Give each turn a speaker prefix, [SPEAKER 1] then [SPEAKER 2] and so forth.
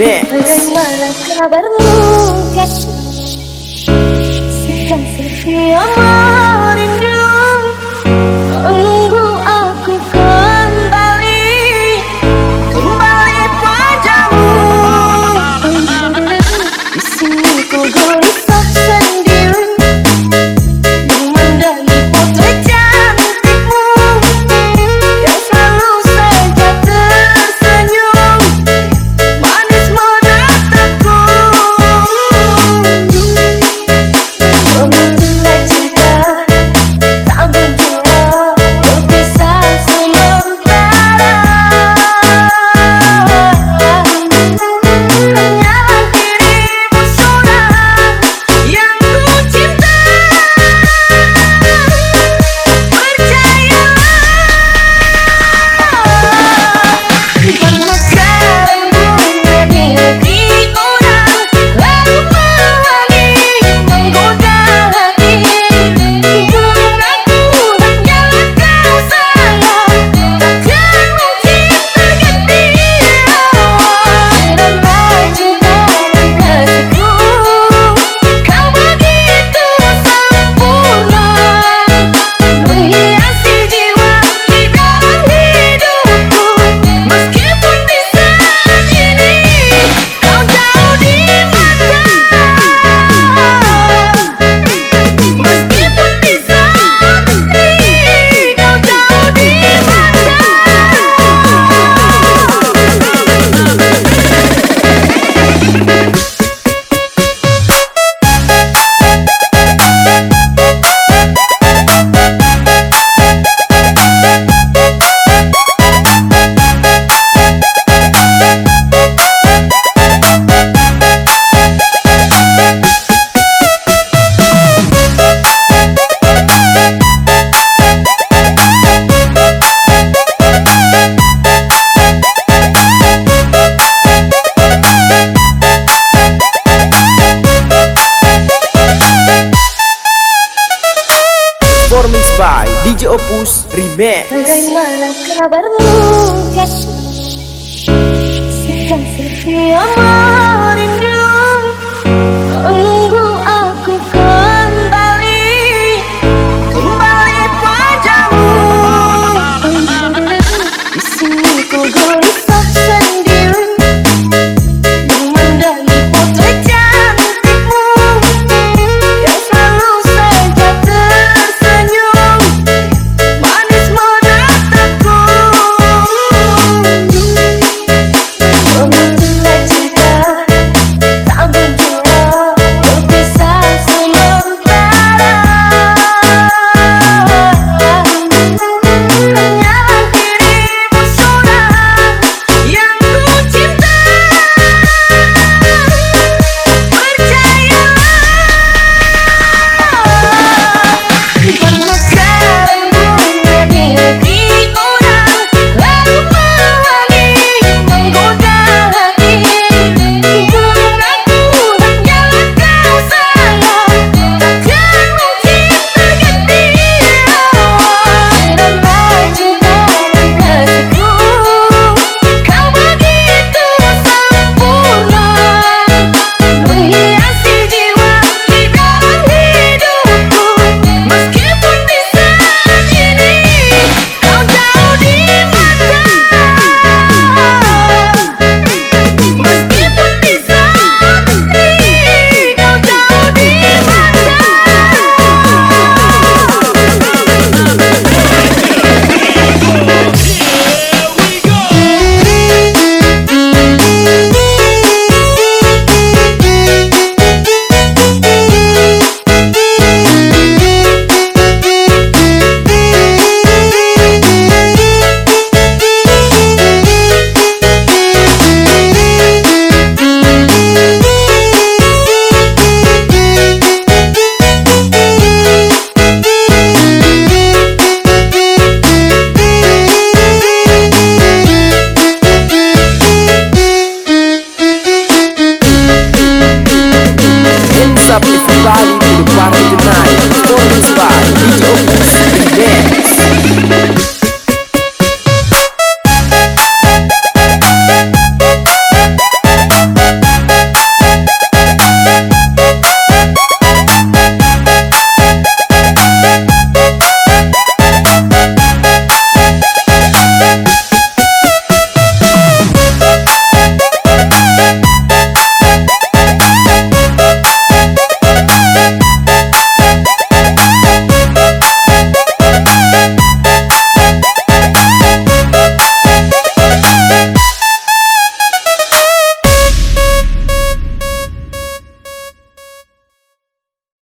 [SPEAKER 1] mix. Remix
[SPEAKER 2] Bagaimana kabarmu kasih. Sekian setia merindu